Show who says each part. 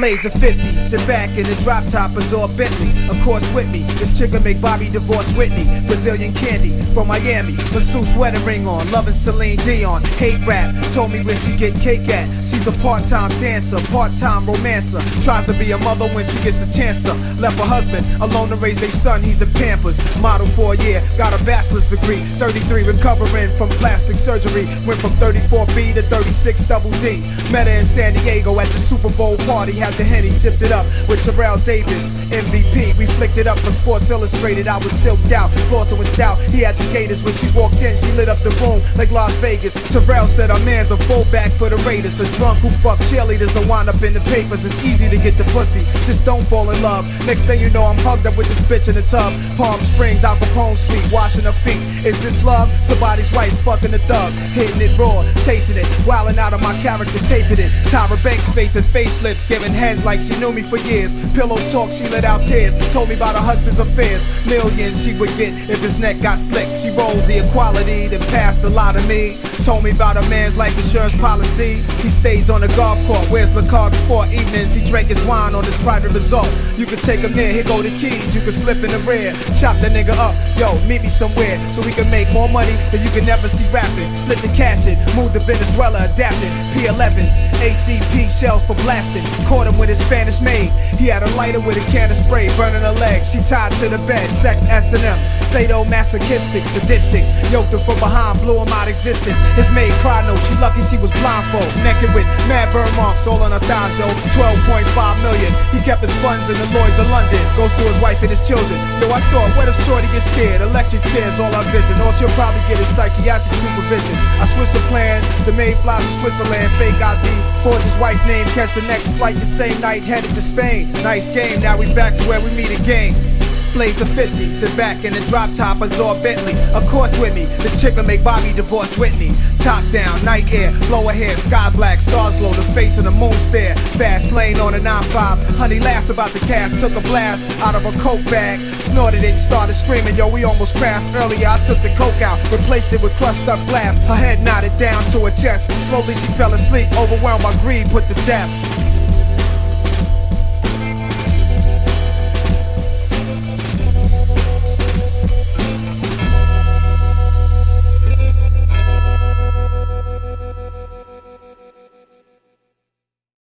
Speaker 1: Blaze a 50, sit back in the drop top, Azure Bentley. Of course, with me, this chicken make Bobby divorce Whitney. Brazilian candy from Miami, masseuse wedding ring on. Loving Celine Dion, hate rap. Told me where she get cake at. She's a part time dancer, part time romancer. Tries to be a mother when she gets a chance to. Left her husband alone to raise their son, he's in Pampers. Model for a year, got a bachelor's degree. 33 recovering from plastic surgery. Went from 34B to 36 double D. Met her in San Diego at the Super Bowl party. Had the Henny sipped it up with Terrell Davis, MVP. We flicked it up for Sports Illustrated. I was silked out, Boston was stout. He had the gators when she walked in. She lit up the room like Las Vegas. Terrell said, Our man's a fullback for the Raiders. A drunk who fuck cheerleaders and wind up in the papers. It's easy to get the pussy, just don't fall in love. Next thing you know, I'm hugged up with this bitch in the tub. Palm Springs, Al Capone Suite, washing her feet. Is this love? Somebody's wife fucking a thug. Hitting it raw, tasting it, wilding out of my character, taping it. Tyra Banks facing facelifts, giving heads like she knew me for years. Pillow talk, she let out tears. Told me about her husband's affairs. Millions she would get if his neck got slick. She rolled the equality that passed a lot of me. Told me about a man's life insurance policy. He stays on the golf court, wears Le Coq Sportif evenings. He drank his wine on his private resort. You can take him there, here go the keys. You can slip in the rear, chop the nigga up. Yo, meet me somewhere so we can make more money than you can never see rapping. Split the cash it, move to Venezuela, adapted. P11s, ACP shells for blasting. Caught him with his Spanish maid. He had a lighter with a can of spray, burning her leg. She tied to the bed, sex S&M. Sado masochistic, sadistic. Yoked her from behind, blew him out existence. His maid cried no, she lucky she was blindfold. Naked with mad burn marks all on her thighs, yo. 12.5 million. He kept his funds in the Lloyds of London. Goes to his wife and his children. Yo, I thought, what if Shorty gets scared? Electric chairs, all our vision. All she'll probably get is psychiatric supervision. I switched the plan. The maid flies to Switzerland, fake ID. Forge his wife name, catch the next flight the same night, headed to Spain. Nice game, now we back to where we meet again. Blaze a 50, sit back in the drop top, Azure Bentley. Of course, with me, this chick will make Bobby divorce Whitney. Top down, night air, blow her hair, sky black, stars glow, the face of the moon stare. Fast lane on a 9-5. Honey laughs about the cast, took a blast out of a coke bag, snorted it, started screaming. Yo, we almost crashed earlier. I took the coke out, replaced it with crushed up glass. Her head nodded down to her chest. Slowly she fell asleep, overwhelmed by greed, put to death.